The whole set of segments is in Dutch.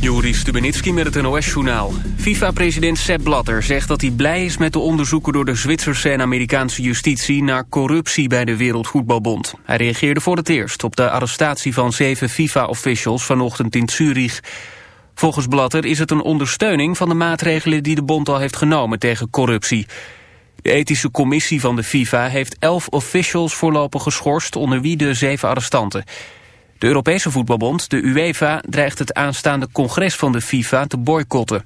Juri Stubenitski met het NOS-journaal. FIFA-president Sepp Blatter zegt dat hij blij is met de onderzoeken... door de Zwitserse en Amerikaanse justitie... naar corruptie bij de Wereldvoetbalbond. Hij reageerde voor het eerst op de arrestatie van zeven FIFA-officials... vanochtend in Zurich. Volgens Blatter is het een ondersteuning van de maatregelen... die de bond al heeft genomen tegen corruptie. De ethische commissie van de FIFA heeft elf officials voorlopig geschorst... onder wie de zeven arrestanten... De Europese voetbalbond, de UEFA, dreigt het aanstaande congres van de FIFA te boycotten.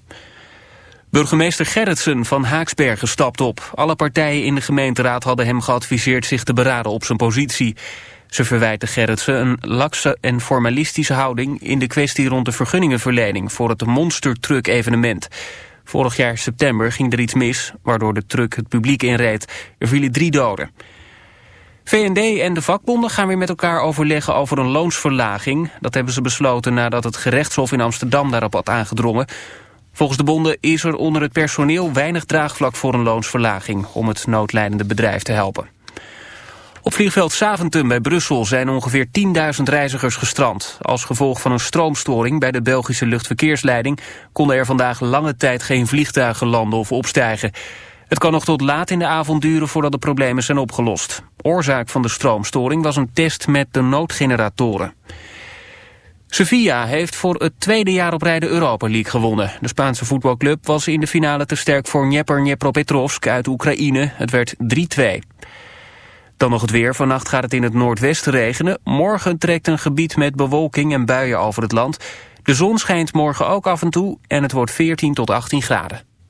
Burgemeester Gerritsen van Haaksbergen stapt op. Alle partijen in de gemeenteraad hadden hem geadviseerd zich te beraden op zijn positie. Ze verwijten Gerritsen een lakse en formalistische houding in de kwestie rond de vergunningenverlening voor het monstertruck evenement. Vorig jaar september ging er iets mis, waardoor de truck het publiek inreed. Er vielen drie doden. VND en de vakbonden gaan weer met elkaar overleggen over een loonsverlaging. Dat hebben ze besloten nadat het gerechtshof in Amsterdam daarop had aangedrongen. Volgens de bonden is er onder het personeel weinig draagvlak voor een loonsverlaging... om het noodlijdende bedrijf te helpen. Op vliegveld Saventum bij Brussel zijn ongeveer 10.000 reizigers gestrand. Als gevolg van een stroomstoring bij de Belgische luchtverkeersleiding... konden er vandaag lange tijd geen vliegtuigen landen of opstijgen. Het kan nog tot laat in de avond duren voordat de problemen zijn opgelost. Oorzaak van de stroomstoring was een test met de noodgeneratoren. Sevilla heeft voor het tweede jaar op rij de Europa League gewonnen. De Spaanse voetbalclub was in de finale te sterk voor Dnieper Dnepropetrovsk uit Oekraïne. Het werd 3-2. Dan nog het weer. Vannacht gaat het in het noordwesten regenen. Morgen trekt een gebied met bewolking en buien over het land. De zon schijnt morgen ook af en toe en het wordt 14 tot 18 graden.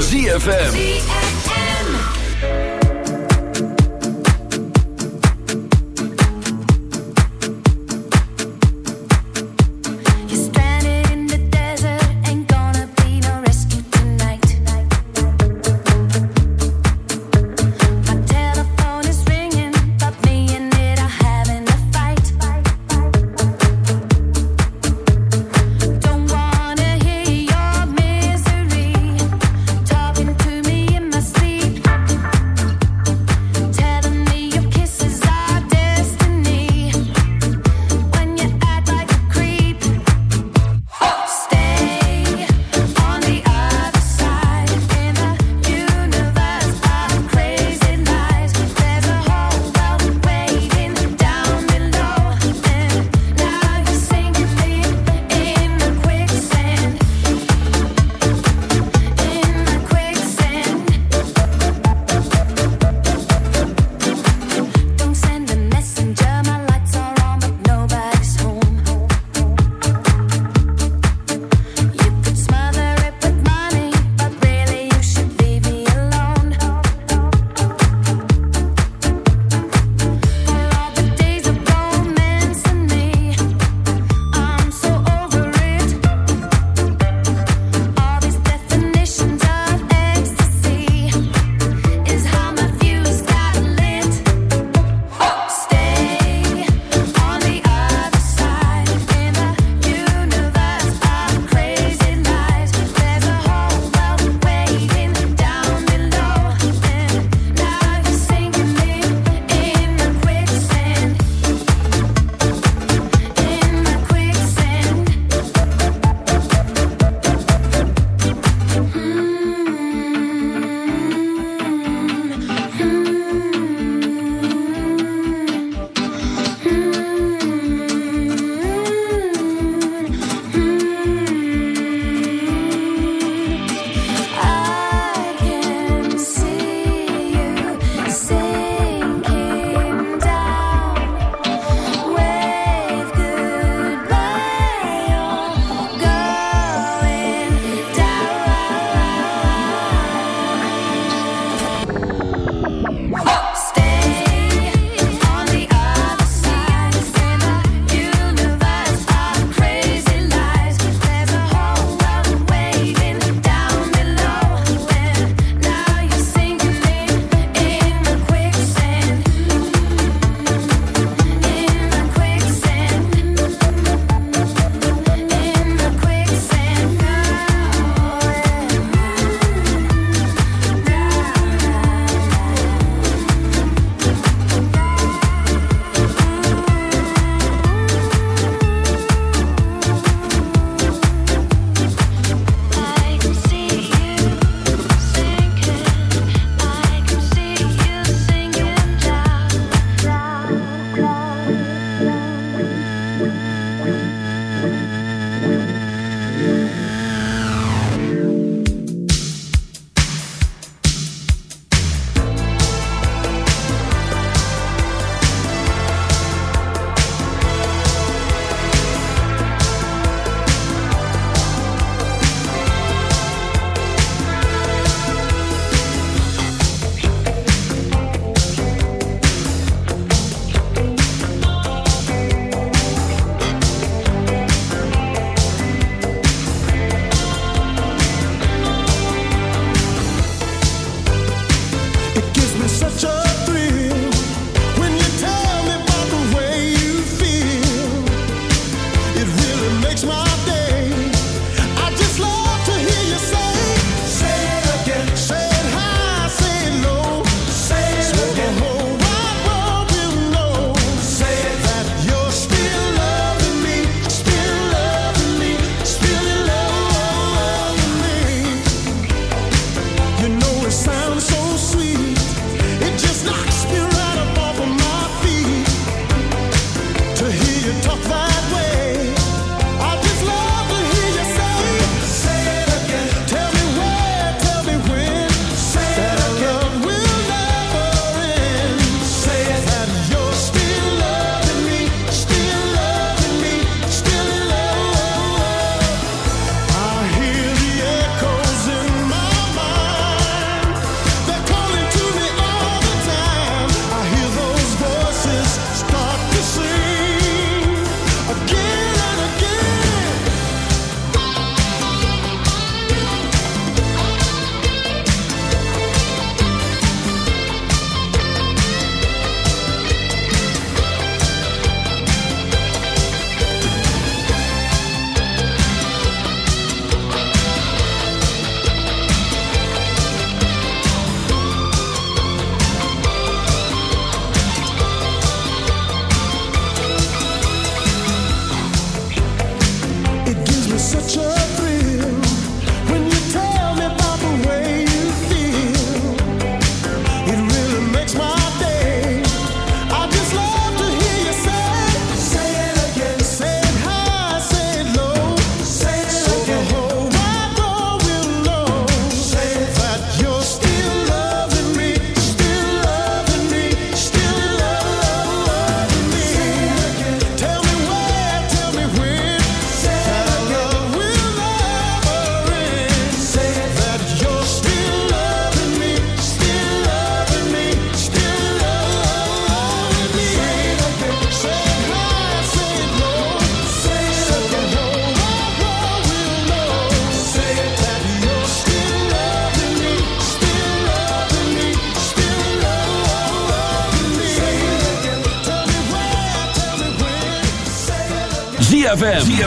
ZFM.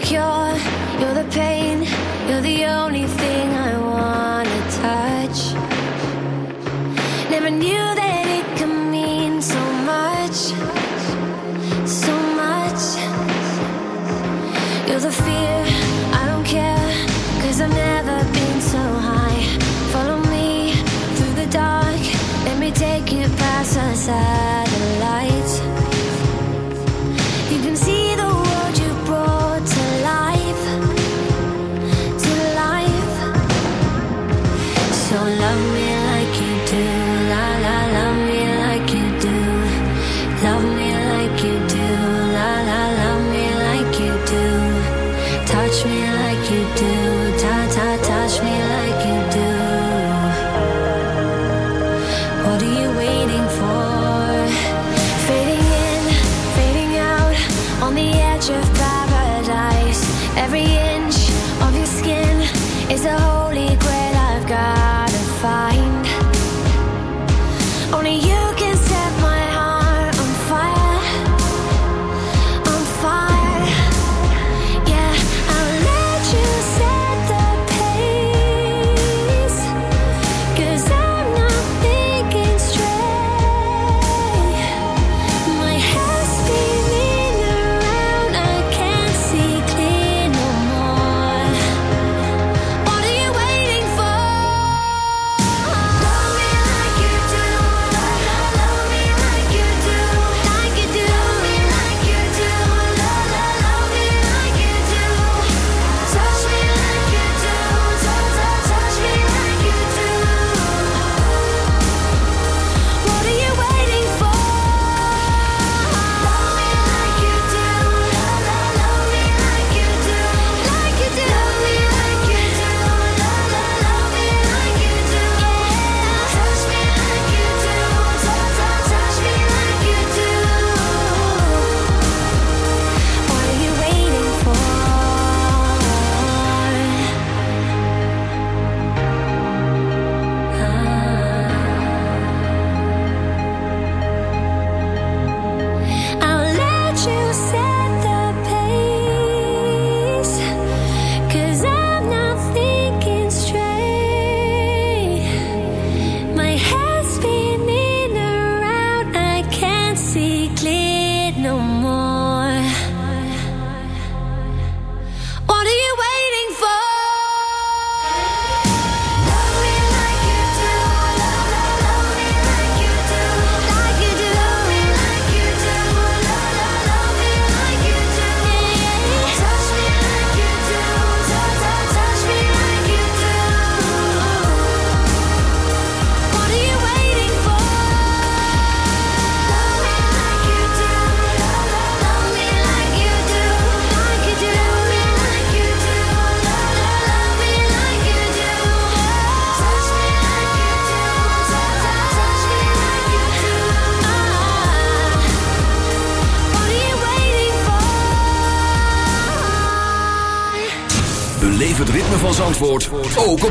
secure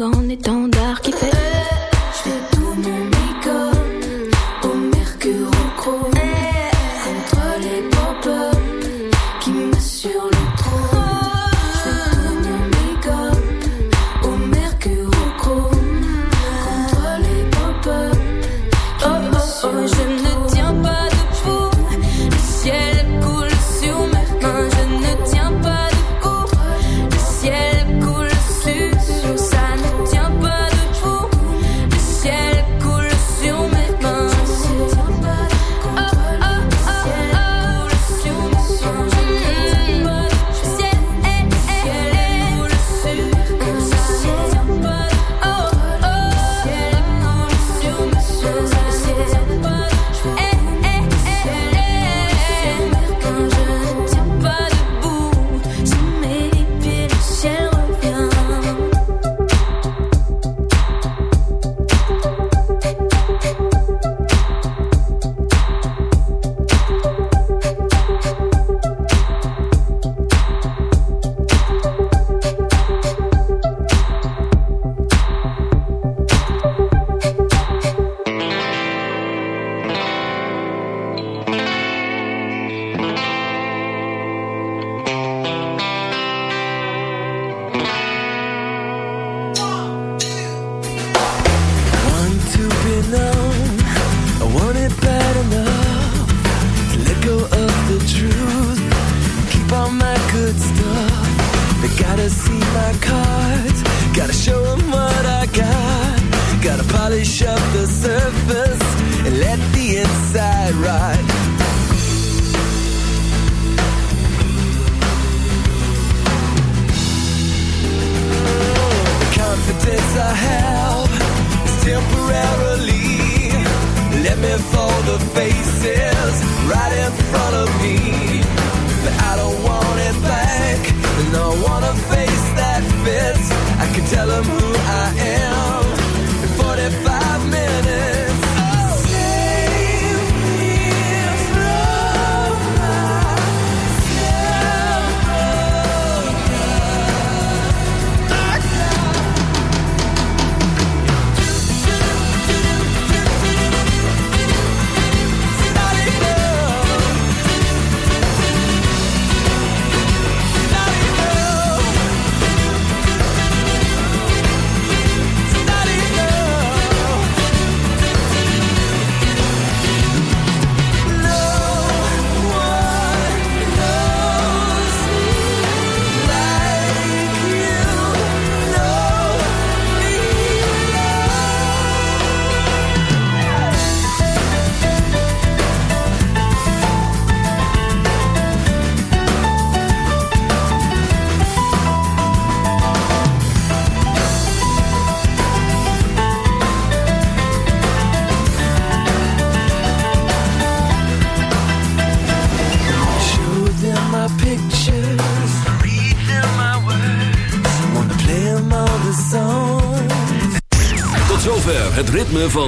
Song en étendard qui fait.